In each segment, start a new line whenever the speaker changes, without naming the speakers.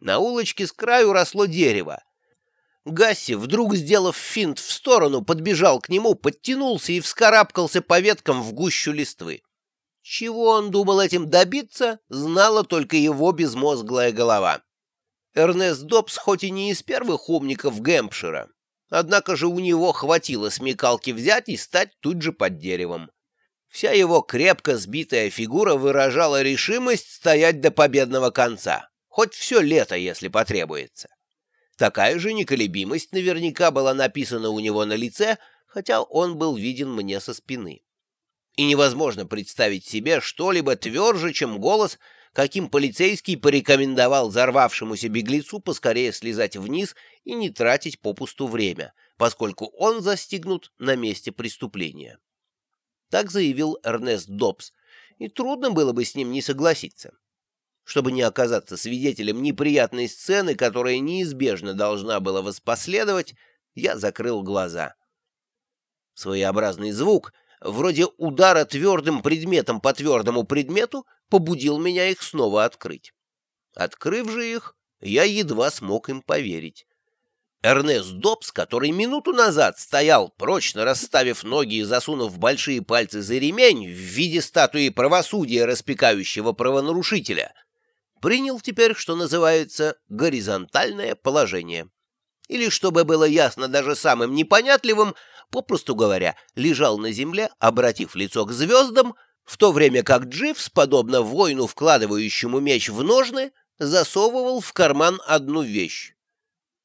На улочке с краю росло дерево. Гасси, вдруг сделав финт в сторону, подбежал к нему, подтянулся и вскарабкался по веткам в гущу листвы. Чего он думал этим добиться, знала только его безмозглая голова. Эрнест Добс хоть и не из первых умников Гэмпшира, однако же у него хватило смекалки взять и стать тут же под деревом. Вся его крепко сбитая фигура выражала решимость стоять до победного конца, хоть все лето, если потребуется. Такая же неколебимость наверняка была написана у него на лице, хотя он был виден мне со спины и невозможно представить себе что-либо тверже, чем голос, каким полицейский порекомендовал взорвавшемуся беглецу поскорее слезать вниз и не тратить попусту время, поскольку он застигнут на месте преступления. Так заявил Эрнест Добс, и трудно было бы с ним не согласиться. Чтобы не оказаться свидетелем неприятной сцены, которая неизбежно должна была воспоследовать, я закрыл глаза. Своеобразный звук — вроде удара твердым предметом по твердому предмету, побудил меня их снова открыть. Открыв же их, я едва смог им поверить. Эрнест Добс, который минуту назад стоял, прочно расставив ноги и засунув большие пальцы за ремень в виде статуи правосудия, распекающего правонарушителя, принял теперь, что называется, горизонтальное положение. Или, чтобы было ясно даже самым непонятливым, попросту говоря, лежал на земле, обратив лицо к звездам, в то время как Дживс, подобно воину, вкладывающему меч в ножны, засовывал в карман одну вещь.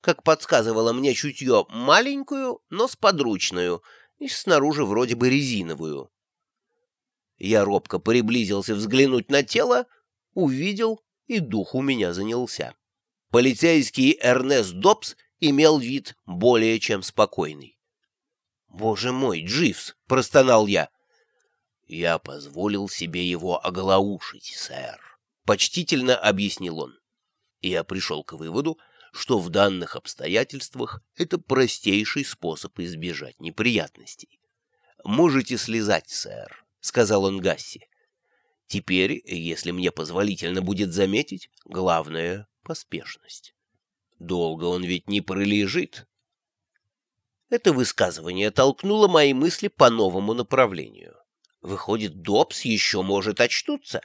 Как подсказывало мне чутье, маленькую, но сподручную, и снаружи вроде бы резиновую. Я робко приблизился взглянуть на тело, увидел, и дух у меня занялся. Полицейский Эрнест Добс имел вид более чем спокойный. «Боже мой, Дживс!» — простонал я. «Я позволил себе его оглаушить, сэр», — почтительно объяснил он. я пришел к выводу, что в данных обстоятельствах это простейший способ избежать неприятностей. «Можете слезать, сэр», — сказал он Гасси. «Теперь, если мне позволительно будет заметить, главное — поспешность. Долго он ведь не пролежит, это высказывание толкнуло мои мысли по новому направлению. Выходит, Добс еще может очнуться?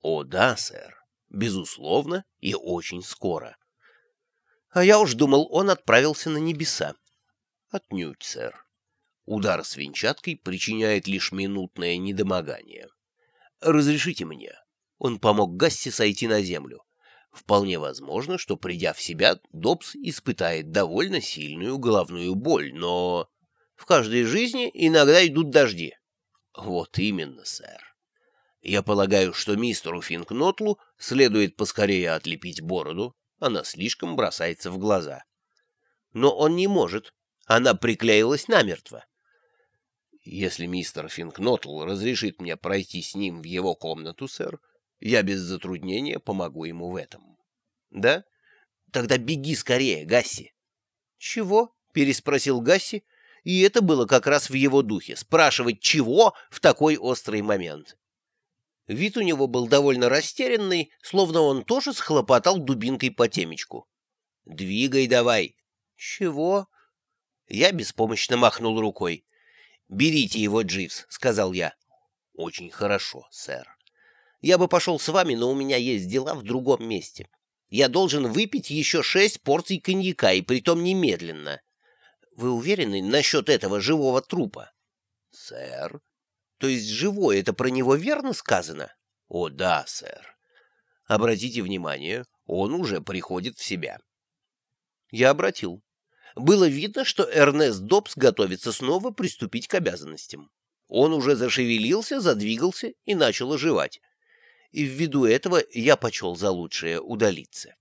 О, да, сэр, безусловно и очень скоро. А я уж думал, он отправился на небеса. Отнюдь, сэр. Удар свинчаткой причиняет лишь минутное недомогание. Разрешите мне. Он помог Гасси сойти на землю. Вполне возможно, что, придя в себя, Добс испытает довольно сильную головную боль, но в каждой жизни иногда идут дожди. Вот именно, сэр. Я полагаю, что мистеру Финкнотлу следует поскорее отлепить бороду, она слишком бросается в глаза. Но он не может, она приклеилась намертво. Если мистер Финкнотл разрешит мне пройти с ним в его комнату, сэр, я без затруднения помогу ему в этом. Да? Тогда беги скорее, Гасси. Чего? переспросил Гасси, и это было как раз в его духе спрашивать чего в такой острый момент. Вид у него был довольно растерянный, словно он тоже схлопотал дубинкой по темечку. «Двигай давай!» «Чего?» Я беспомощно махнул рукой. «Берите его, Дживс», — сказал я. «Очень хорошо, сэр». Я бы пошел с вами, но у меня есть дела в другом месте. Я должен выпить еще шесть порций коньяка, и притом немедленно. Вы уверены насчет этого живого трупа? Сэр. То есть живое, это про него верно сказано? О, да, сэр. Обратите внимание, он уже приходит в себя. Я обратил. Было видно, что Эрнест Добс готовится снова приступить к обязанностям. Он уже зашевелился, задвигался и начал оживать и ввиду этого я почел за лучшее удалиться.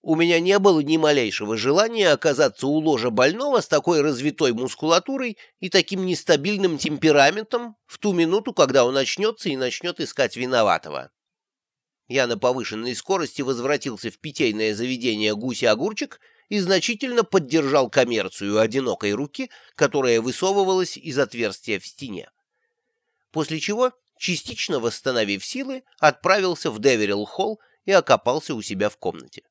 У меня не было ни малейшего желания оказаться у ложа больного с такой развитой мускулатурой и таким нестабильным темпераментом в ту минуту, когда он очнется и начнет искать виноватого. Я на повышенной скорости возвратился в питейное заведение «Гуси-огурчик» и значительно поддержал коммерцию одинокой руки, которая высовывалась из отверстия в стене. После чего частично восстановив силы, отправился в Деверилл-холл и окопался у себя в комнате.